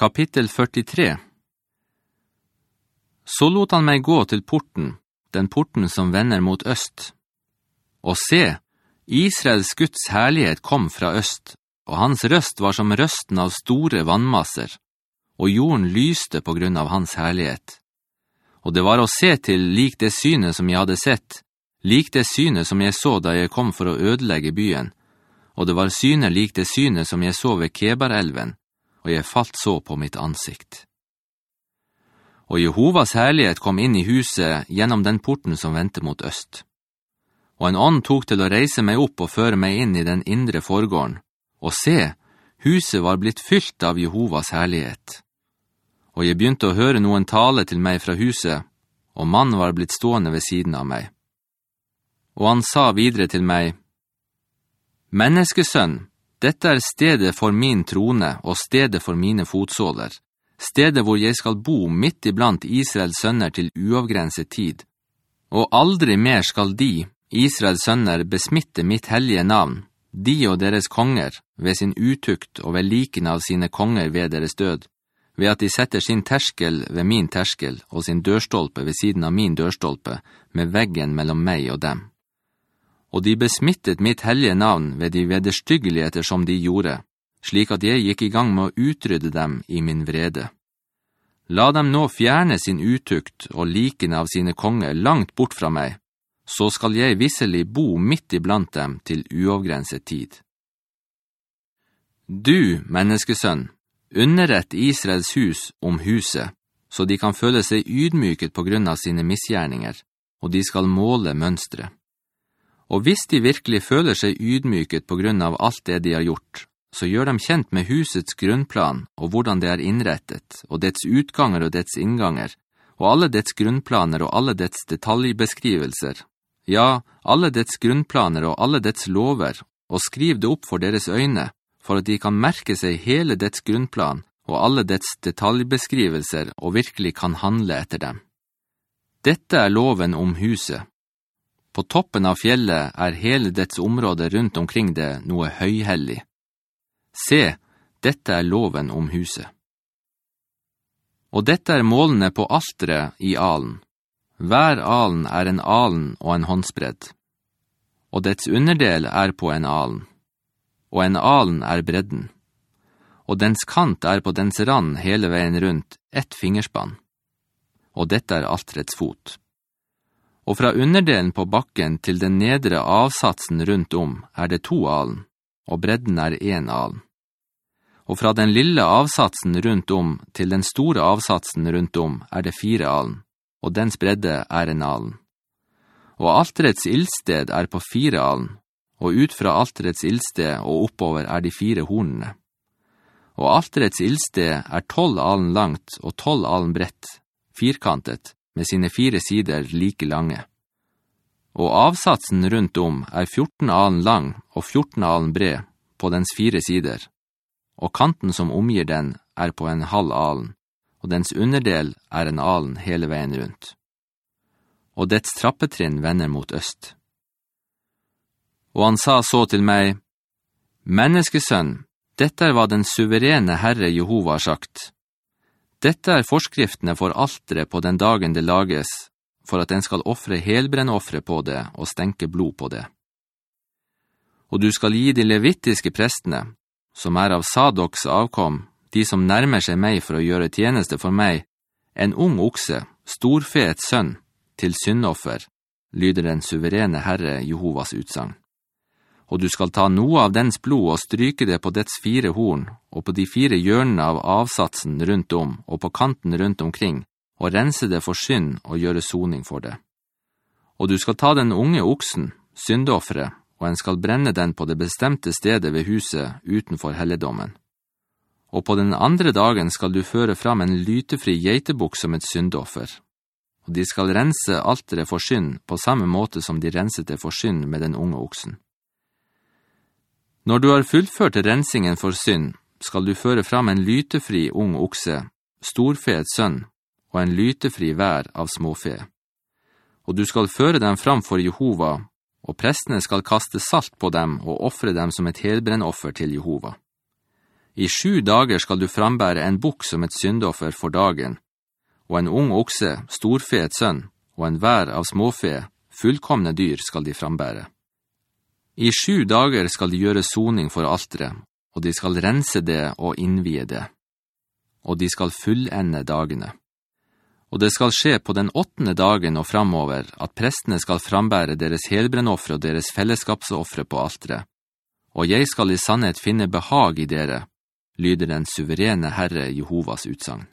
Kapittel 43 Så lot han meg gå til porten, den porten som vender mot øst. Og se, Israels Guds herlighet kom fra øst, og hans røst var som røsten av store vannmasser, og jorden lyste på grunn av hans herlighet. Og det var å se til lik det synet som jeg hadde sett, lik det synet som jeg så da jeg kom for å ødelegge byen, og det var synet lik det synet som jeg så ved Kebarelven, og jeg falt så på mitt ansikt. Og Jehovas herlighet kom inn i huset gjennom den porten som ventet mot øst. Og en ånd tok til å reise meg opp og føre meg inn i den indre forgården, og se, huset var blitt fylt av Jehovas herlighet. Og jeg begynte å høre noen tale til meg fra huset, og mannen var blitt stående ved siden av meg. Og han sa videre til meg, «Menneskesønn, dette er stedet for min trone og stedet for mine fotsåler, stedet hvor jeg skal bo midt iblant Israels sønner til uavgrenset tid. Og aldri mer skal de, Israels sønner, besmitte mitt hellige navn, de og deres konger, ved sin utukt og ved liken av sine konger ved deres død, ved at de setter sin terskel ved min terskel og sin dørstolpe ved siden av min dørstolpe, med veggen mellom meg og dem og de besmittet mitt hellige navn ved de vederstyggeligheter som de gjorde, slik at jeg gikk i gang med å utrydde dem i min vrede. La dem nå fjerne sin utukt og likene av sine konger langt bort fra meg, så skal jeg visselig bo midt iblant dem til uavgrenset tid. Du, menneskesønn, underrett Israels hus om huset, så de kan føle seg ydmyket på grunn av sine misgjerninger, og de skal måle mønstre. Og hvis de virkelig føler seg ydmyket på grunn av alt det de har gjort, så gjør dem kjent med husets grunnplan og hvordan det er innrettet, og dets utganger og dets innganger, og alle dets grunnplaner og alle dets detaljbeskrivelser. Ja, alle dets grunnplaner og alle dets lover, og skriv det opp for deres øyne, for at de kan merke seg hele dets grunnplan og alle dets detaljbeskrivelser og virkelig kan handle etter dem. Dette er loven om huset, på toppen av fjellet er hele dets område rundt omkring det noe høyhellig. Se, dette er loven om huset. Og dette er målene på altere i alen. Hver alen er en alen og en håndsbredd. Og dets underdel er på en alen. Og en alen er bredden. Og dens kant er på dens rand hele veien rundt ett fingerspann. Og dette er altrets fot og fra underdelen på bakken til den nedre avsatsen rundt om er det to alen, og bredden er en alen. Og fra den lille avsatsen rundt om til den store avsatsen rundt om er det fire alen, og dens bredde er en alen. Og alterets ildsted er på fire alen, og ut fra alterets ildsted og oppover er de fire hornene. Og alterets ildsted er tolv alen langt og tolv alen brett, firkantet, med sine fire sider like lange. Og avsatsen rundt om er 14 alen lang og 14 alen bred på dens fire sider, og kanten som omgir den er på en halv alen, og dens underdel er en alen hele veien rundt. Og dets trappetrinn vender mot øst. Og han sa så til meg, «Menneskesønn, dette er hva den suverene Herre Jehova har sagt. Dette er forskriftene for altere på den dagen det lages, for at den skal offre helbrennoffre på det og stenke blod på det. Og du skal gi de levittiske prestene, som er av Sadoks avkom, de som nærmer seg meg for å gjøre tjeneste for meg, en ung okse, storfet sønn, til syndoffer, lyder den suverene Herre Jehovas utsang og du skal ta noe av dens blod og stryke det på dets fire horn, og på de fire hjørnene av avsatsen rundt om, og på kanten rundt omkring, og rense det for synd og gjøre soning for det. Og du skal ta den unge oksen, syndoffere, og en skal brenne den på det bestemte stedet ved huset utenfor helledommen. Og på den andre dagen skal du føre fram en lytefri geitebok som et syndoffer. Og de skal rense altere for synd på samme måte som de renset det for synd med den unge oksen. Når du har fullført rensingen for synd, skal du føre fram en lytefri ung okse, storfet sønn, og en lytefri vær av småfe. Og du skal føre dem fram for Jehova, og prestene skal kaste salt på dem og offre dem som et helbrennoffer til Jehova. I sju dager skal du frambære en bukk som et syndoffer for dagen, og en ung okse, storfe et sønn, og en vær av småfe, fullkomne dyr skal de frambære. I sju dager skal de gjøre soning for altere, og de skal rense det og innvie det, og de skal fullende dagene. Og det skal skje på den åttende dagen og framover at prestene skal frambære deres helbrennoffre og deres fellesskapsoffre på altere. Og jeg skal i sannhet finne behag i dere, lyder den suverene Herre Jehovas utsagn.